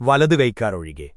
വലതു കൈക്കാരൊഴികെ